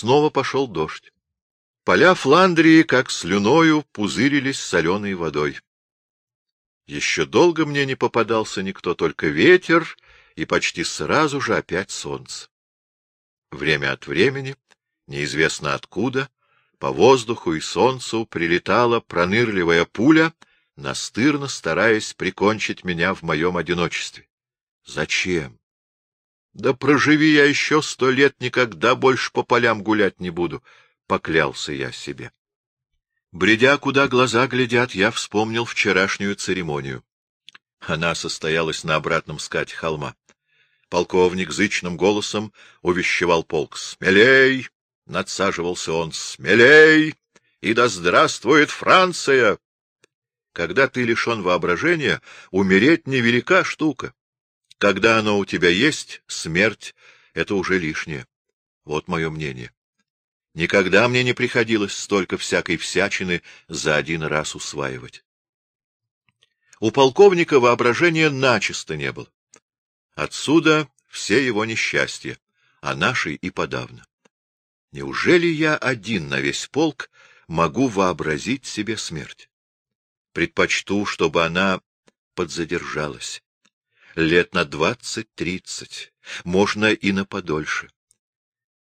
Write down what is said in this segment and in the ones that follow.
Снова пошел дождь. Поля Фландрии, как слюною, пузырились соленой водой. Еще долго мне не попадался никто, только ветер, и почти сразу же опять солнце. Время от времени, неизвестно откуда, по воздуху и солнцу прилетала пронырливая пуля, настырно стараясь прикончить меня в моем одиночестве. Зачем? Да проживи я еще сто лет, никогда больше по полям гулять не буду, — поклялся я себе. Бредя, куда глаза глядят, я вспомнил вчерашнюю церемонию. Она состоялась на обратном скате холма. Полковник зычным голосом увещевал полк. «Смелей!» — надсаживался он. «Смелей! И да здравствует Франция!» Когда ты лишен воображения, умереть невелика штука. Когда оно у тебя есть, смерть — это уже лишнее. Вот мое мнение. Никогда мне не приходилось столько всякой всячины за один раз усваивать. У полковника воображения начисто не было. Отсюда все его несчастья, а наши и подавно. Неужели я один на весь полк могу вообразить себе смерть? Предпочту, чтобы она подзадержалась. Лет на двадцать-тридцать, можно и на подольше.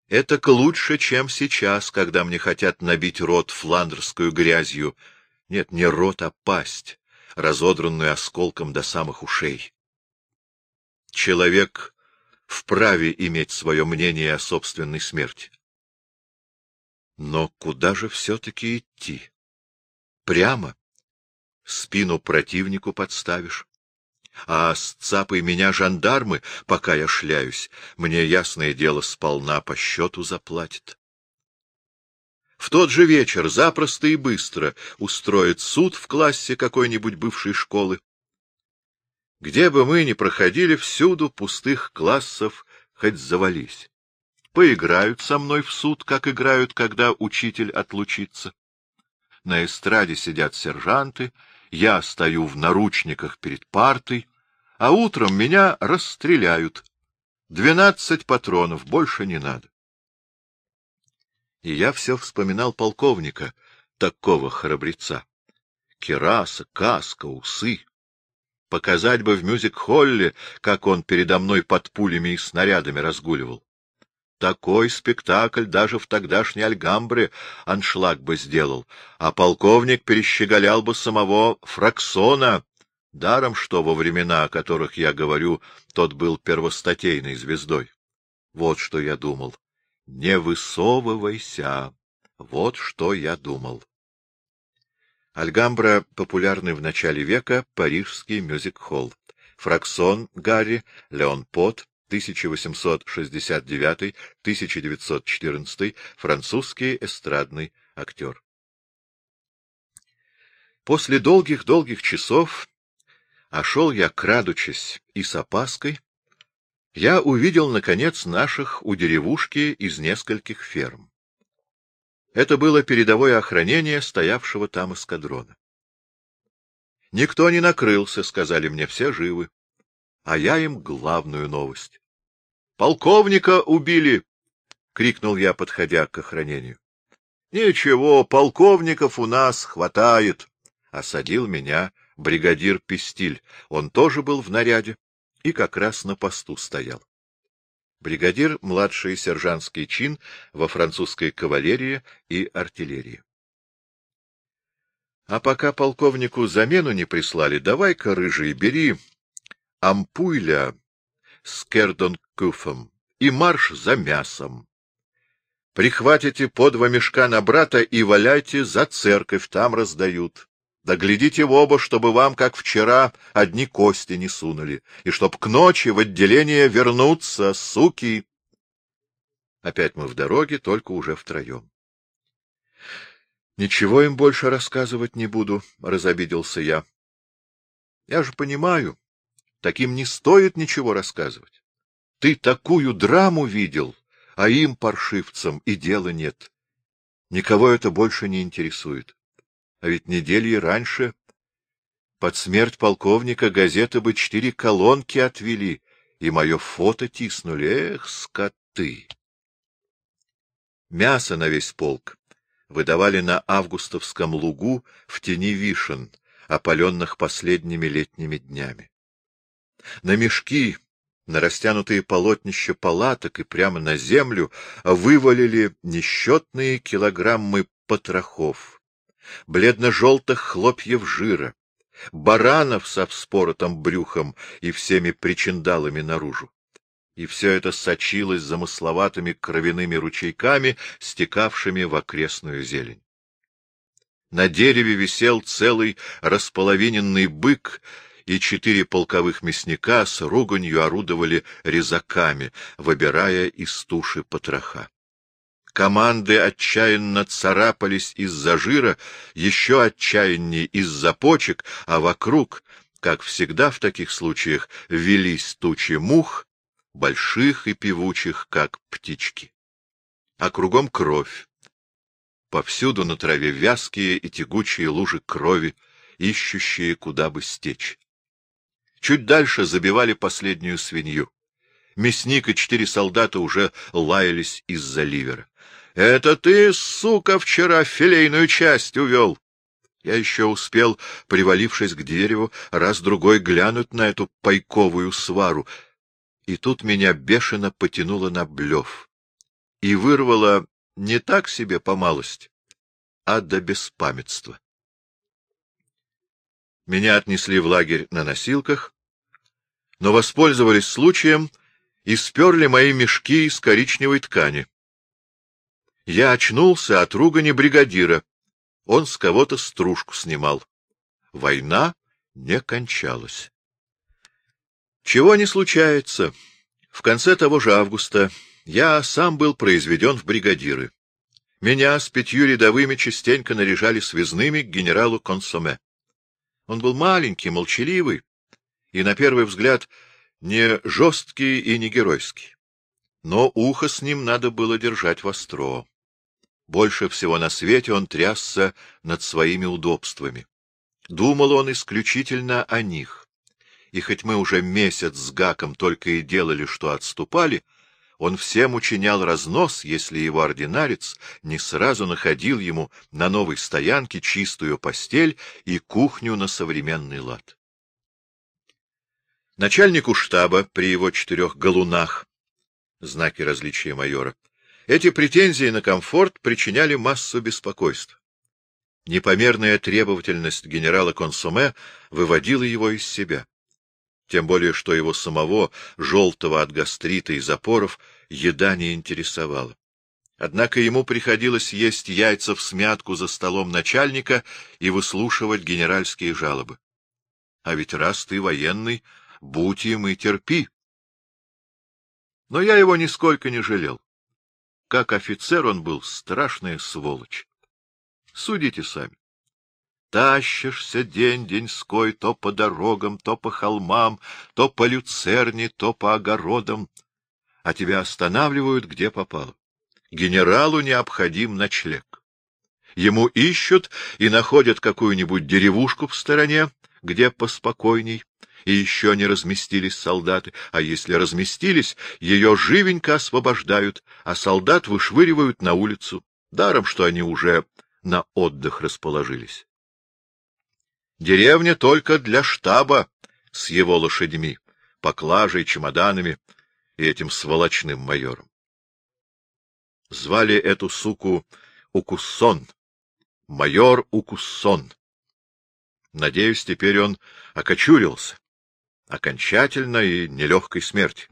Это к лучше, чем сейчас, когда мне хотят набить рот фландерскую грязью. Нет, не рот, а пасть, разодранную осколком до самых ушей. Человек вправе иметь свое мнение о собственной смерти. Но куда же все-таки идти? Прямо? Спину противнику подставишь? А с цапой меня жандармы, пока я шляюсь, мне, ясное дело, сполна по счету заплатит. В тот же вечер запросто и быстро устроит суд в классе какой-нибудь бывшей школы. Где бы мы ни проходили, всюду пустых классов хоть завались. Поиграют со мной в суд, как играют, когда учитель отлучится. На эстраде сидят сержанты, я стою в наручниках перед партой, а утром меня расстреляют. Двенадцать патронов, больше не надо. И я все вспоминал полковника, такого храбреца. Кераса, каска, усы. Показать бы в мюзик-холле, как он передо мной под пулями и снарядами разгуливал. Такой спектакль даже в тогдашней Альгамбре аншлаг бы сделал, а полковник перещеголял бы самого Фраксона, даром что во времена, о которых я говорю, тот был первостатейной звездой. Вот что я думал. Не высовывайся. Вот что я думал. Альгамбра — популярный в начале века парижский мюзик-холл. Фраксон Гарри, Леон Пот, 1869-1914, французский эстрадный актер. После долгих-долгих часов, а шел я, крадучись и с опаской, я увидел, наконец, наших у деревушки из нескольких ферм. Это было передовое охранение стоявшего там эскадрона. Никто не накрылся, сказали мне, все живы а я им главную новость. — Полковника убили! — крикнул я, подходя к охранению. — Ничего, полковников у нас хватает! — осадил меня бригадир Пестиль. Он тоже был в наряде и как раз на посту стоял. Бригадир — младший сержантский чин во французской кавалерии и артиллерии. А пока полковнику замену не прислали, давай-ка, рыжий, бери ампуйля с кердонкуфом и марш за мясом. Прихватите по два мешка на брата и валяйте за церковь, там раздают. Да глядите в оба, чтобы вам, как вчера, одни кости не сунули, и чтоб к ночи в отделение вернуться, суки. Опять мы в дороге, только уже втроем. — Ничего им больше рассказывать не буду, — разобиделся я. — Я же понимаю, Таким не стоит ничего рассказывать. Ты такую драму видел, а им, паршивцам, и дела нет. Никого это больше не интересует. А ведь недели раньше под смерть полковника газеты бы четыре колонки отвели, и мое фото тиснули. Эх, скоты! Мясо на весь полк выдавали на августовском лугу в тени вишен, опаленных последними летними днями. На мешки, на растянутые полотнища палаток и прямо на землю вывалили несчетные килограммы потрохов, бледно-желтых хлопьев жира, баранов со вспоротым брюхом и всеми причиндалами наружу. И все это сочилось замысловатыми кровяными ручейками, стекавшими в окрестную зелень. На дереве висел целый располовиненный бык, и четыре полковых мясника с руганью орудовали резаками, выбирая из туши потроха. Команды отчаянно царапались из-за жира, еще отчаяннее из-за почек, а вокруг, как всегда в таких случаях, велись тучи мух, больших и певучих, как птички. А кругом кровь. Повсюду на траве вязкие и тягучие лужи крови, ищущие, куда бы стечь. Чуть дальше забивали последнюю свинью. Мясник и четыре солдата уже лаялись из-за ливера. — Это ты, сука, вчера филейную часть увел! Я еще успел, привалившись к дереву, раз-другой глянуть на эту пайковую свару, и тут меня бешено потянуло на блев и вырвало не так себе по малости, а до беспамятства. Меня отнесли в лагерь на носилках, но воспользовались случаем и сперли мои мешки из коричневой ткани. Я очнулся от ругани бригадира. Он с кого-то стружку снимал. Война не кончалась. Чего не случается. В конце того же августа я сам был произведен в бригадиры. Меня с пятью рядовыми частенько наряжали связными к генералу Консоме. Он был маленький, молчаливый, и, на первый взгляд, не жесткий и не геройский. Но ухо с ним надо было держать востро. Больше всего на свете он трясся над своими удобствами. Думал он исключительно о них. И хоть мы уже месяц с Гаком только и делали, что отступали, он всем учинял разнос, если его ординарец не сразу находил ему на новой стоянке чистую постель и кухню на современный лад. Начальнику штаба при его четырех галунах, знаки различия майора, эти претензии на комфорт причиняли массу беспокойств. Непомерная требовательность генерала Консоме выводила его из себя. Тем более, что его самого, желтого от гастрита и запоров, еда не интересовала. Однако ему приходилось есть яйца в смятку за столом начальника и выслушивать генеральские жалобы. А ведь раз ты военный, будь им и терпи. Но я его нисколько не жалел. Как офицер он был страшная сволочь. Судите сами. Тащишься день-деньской то по дорогам, то по холмам, то по люцерне, то по огородам, а тебя останавливают где попало. Генералу необходим ночлег. Ему ищут и находят какую-нибудь деревушку в стороне, где поспокойней, и еще не разместились солдаты, а если разместились, ее живенько освобождают, а солдат вышвыривают на улицу, даром, что они уже на отдых расположились. Деревня только для штаба с его лошадьми, поклажей, чемоданами и этим сволочным майором. Звали эту суку Укуссон, майор Укуссон. Надеюсь, теперь он окочурился окончательно и нелегкой смерти.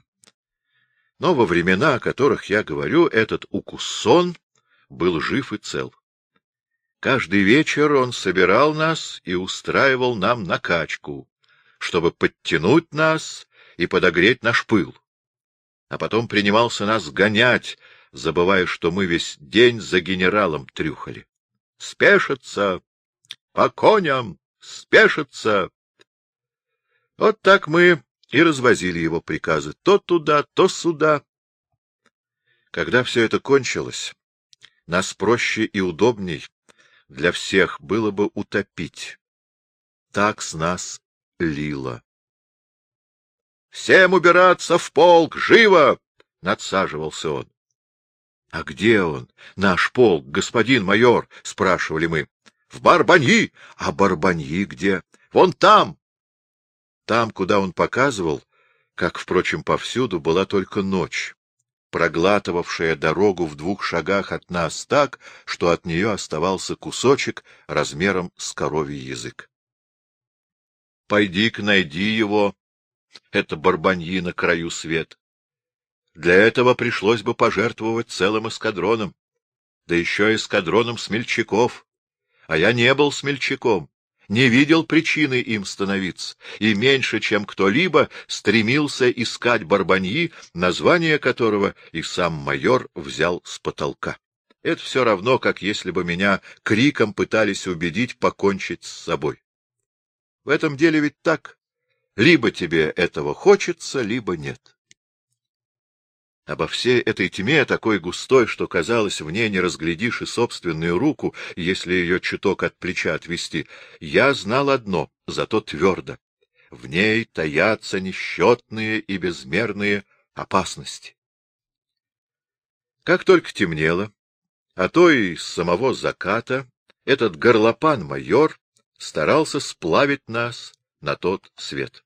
Но во времена, о которых я говорю, этот укуссон был жив и цел. Каждый вечер он собирал нас и устраивал нам накачку, чтобы подтянуть нас и подогреть наш пыл. А потом принимался нас гонять, забывая, что мы весь день за генералом трюхали. Спешится! По коням! Спешится! Вот так мы и развозили его приказы то туда, то сюда. Когда все это кончилось, нас проще и удобней для всех было бы утопить. Так с нас лило. — Всем убираться в полк! Живо! — надсаживался он. А где он? Наш полк, господин майор, — спрашивали мы. — В Барбаньи. А Барбаньи где? — Вон там. Там, куда он показывал, как, впрочем, повсюду, была только ночь, проглатывавшая дорогу в двух шагах от нас так, что от нее оставался кусочек размером с коровий язык. — Пойди-ка найди его, это Барбаньи на краю свет. Для этого пришлось бы пожертвовать целым эскадроном, да еще эскадроном смельчаков. А я не был смельчаком, не видел причины им становиться, и меньше, чем кто-либо, стремился искать Барбаньи, название которого и сам майор взял с потолка. Это все равно, как если бы меня криком пытались убедить покончить с собой. В этом деле ведь так. Либо тебе этого хочется, либо нет. Обо всей этой тьме, такой густой, что, казалось, в ней не разглядишь и собственную руку, если ее чуток от плеча отвести, я знал одно, зато твердо. В ней таятся несчетные и безмерные опасности. Как только темнело, а то и с самого заката, этот горлопан-майор старался сплавить нас на тот свет.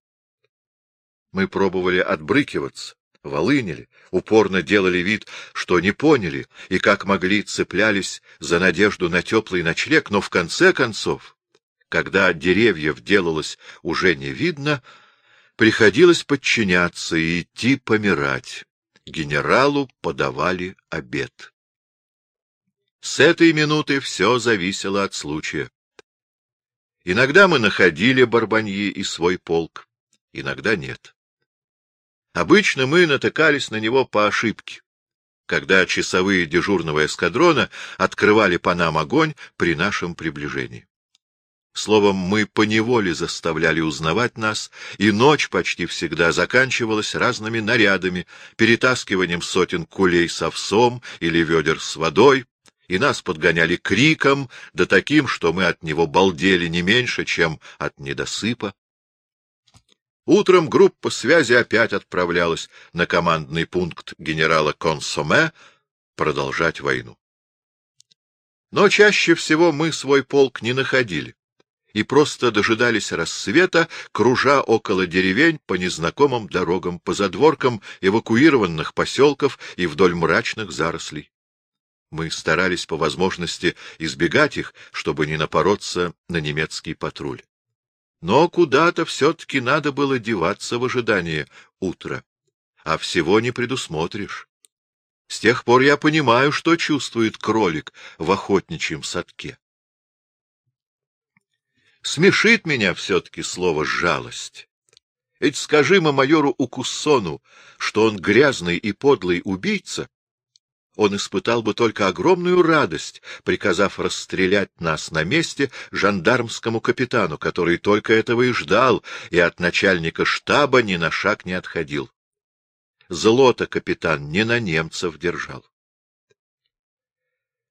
Мы пробовали отбрыкиваться, волынили, упорно делали вид, что не поняли, и как могли цеплялись за надежду на теплый ночлег, но в конце концов, когда деревьев делалось уже не видно, приходилось подчиняться и идти помирать. Генералу подавали обед. С этой минуты все зависело от случая. Иногда мы находили Барбаньи и свой полк, иногда нет. Обычно мы натыкались на него по ошибке, когда часовые дежурного эскадрона открывали по нам огонь при нашем приближении. Словом, мы поневоле заставляли узнавать нас, и ночь почти всегда заканчивалась разными нарядами, перетаскиванием сотен кулей с овсом или ведер с водой, и нас подгоняли криком, да таким, что мы от него балдели не меньше, чем от недосыпа. Утром группа связи опять отправлялась на командный пункт генерала Консоме продолжать войну. Но чаще всего мы свой полк не находили и просто дожидались рассвета, кружа около деревень по незнакомым дорогам, по задворкам эвакуированных поселков и вдоль мрачных зарослей. Мы старались по возможности избегать их, чтобы не напороться на немецкий патруль. Но куда-то все-таки надо было деваться в ожидании утра, а всего не предусмотришь. С тех пор я понимаю, что чувствует кролик в охотничьем садке. Смешит меня все-таки слово «жалость». Ведь скажи мы майору Укуссону, что он грязный и подлый убийца, он испытал бы только огромную радость, приказав расстрелять нас на месте жандармскому капитану, который только этого и ждал, и от начальника штаба ни на шаг не отходил. Злото капитан не на немцев держал.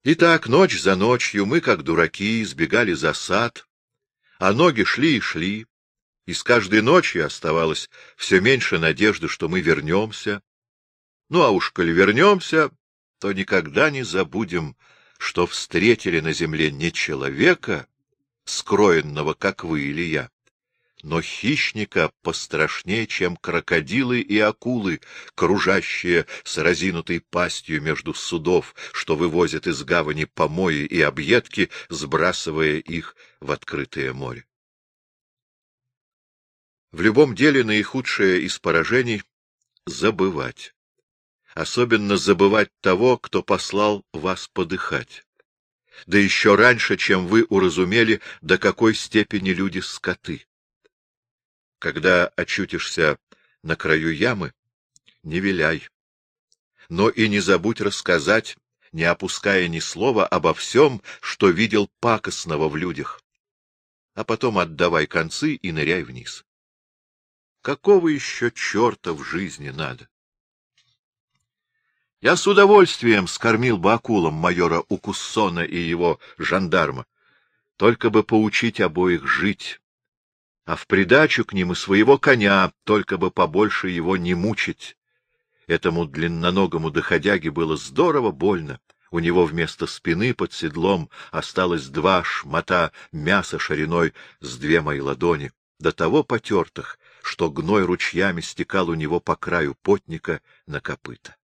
Итак, ночь за ночью мы, как дураки, избегали засад, а ноги шли и шли, и с каждой ночью оставалось все меньше надежды, что мы вернемся. Ну, а уж коли вернемся, то никогда не забудем, что встретили на земле не человека, скроенного, как вы или я, но хищника пострашнее, чем крокодилы и акулы, кружащие с разинутой пастью между судов, что вывозят из гавани помои и объедки, сбрасывая их в открытое море. В любом деле наихудшее из поражений — забывать особенно забывать того, кто послал вас подыхать. Да еще раньше, чем вы уразумели, до какой степени люди скоты. Когда очутишься на краю ямы, не виляй. Но и не забудь рассказать, не опуская ни слова обо всем, что видел пакостного в людях. А потом отдавай концы и ныряй вниз. Какого еще черта в жизни надо? Я с удовольствием скормил бы акулам майора Укуссона и его жандарма, только бы поучить обоих жить, а в придачу к ним и своего коня, только бы побольше его не мучить. Этому длинноногому доходяге было здорово больно. У него вместо спины под седлом осталось два шмата мяса шириной с две мои ладони, до того потертых, что гной ручьями стекал у него по краю потника на копыта.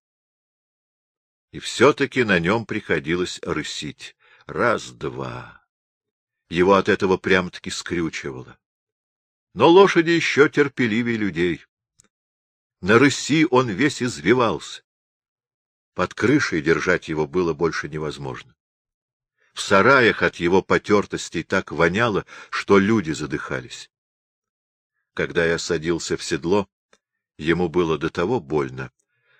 И все-таки на нем приходилось рысить. Раз-два. Его от этого прям-таки скрючивало. Но лошади еще терпеливее людей. На рыси он весь извивался. Под крышей держать его было больше невозможно. В сараях от его потертостей так воняло, что люди задыхались. Когда я садился в седло, ему было до того больно,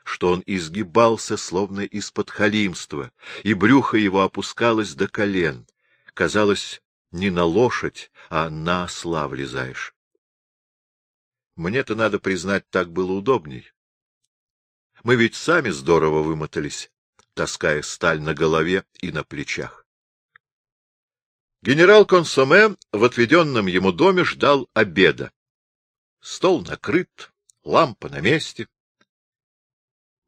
что он изгибался, словно из-под халимства, и брюхо его опускалось до колен. Казалось, не на лошадь, а на осла влезаешь. Мне-то, надо признать, так было удобней. Мы ведь сами здорово вымотались, таская сталь на голове и на плечах. Генерал Консоме в отведенном ему доме ждал обеда. Стол накрыт, лампа на месте. —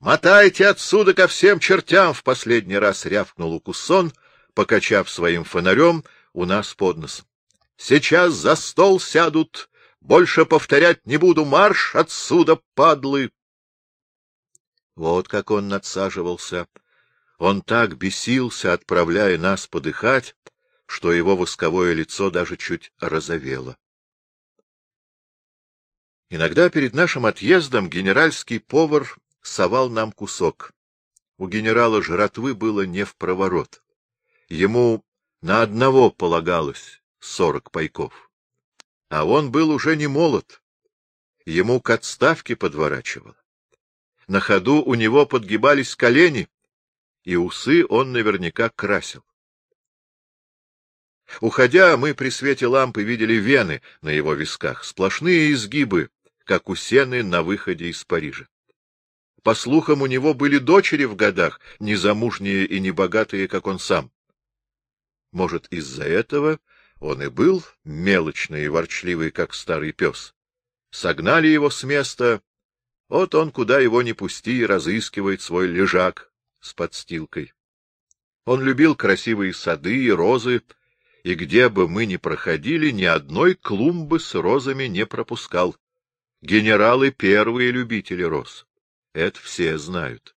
Мотайте отсюда ко всем чертям! — в последний раз рявкнул Укусон, покачав своим фонарем у нас под нос. — Сейчас за стол сядут. Больше повторять не буду. Марш отсюда, падлы! Вот как он надсаживался. Он так бесился, отправляя нас подыхать, что его восковое лицо даже чуть розовело. Иногда перед нашим отъездом генеральский повар совал нам кусок. У генерала жратвы было не в проворот. Ему на одного полагалось сорок пайков. А он был уже не молод. Ему к отставке подворачивало. На ходу у него подгибались колени, и усы он наверняка красил. Уходя, мы при свете лампы видели вены на его висках, сплошные изгибы, как у сены на выходе из Парижа. По слухам, у него были дочери в годах, незамужние и небогатые, как он сам. Может, из-за этого он и был мелочный и ворчливый, как старый пес. Согнали его с места, вот он, куда его не пусти, разыскивает свой лежак с подстилкой. Он любил красивые сады и розы, и где бы мы ни проходили, ни одной клумбы с розами не пропускал. Генералы — первые любители роз. Это все знают.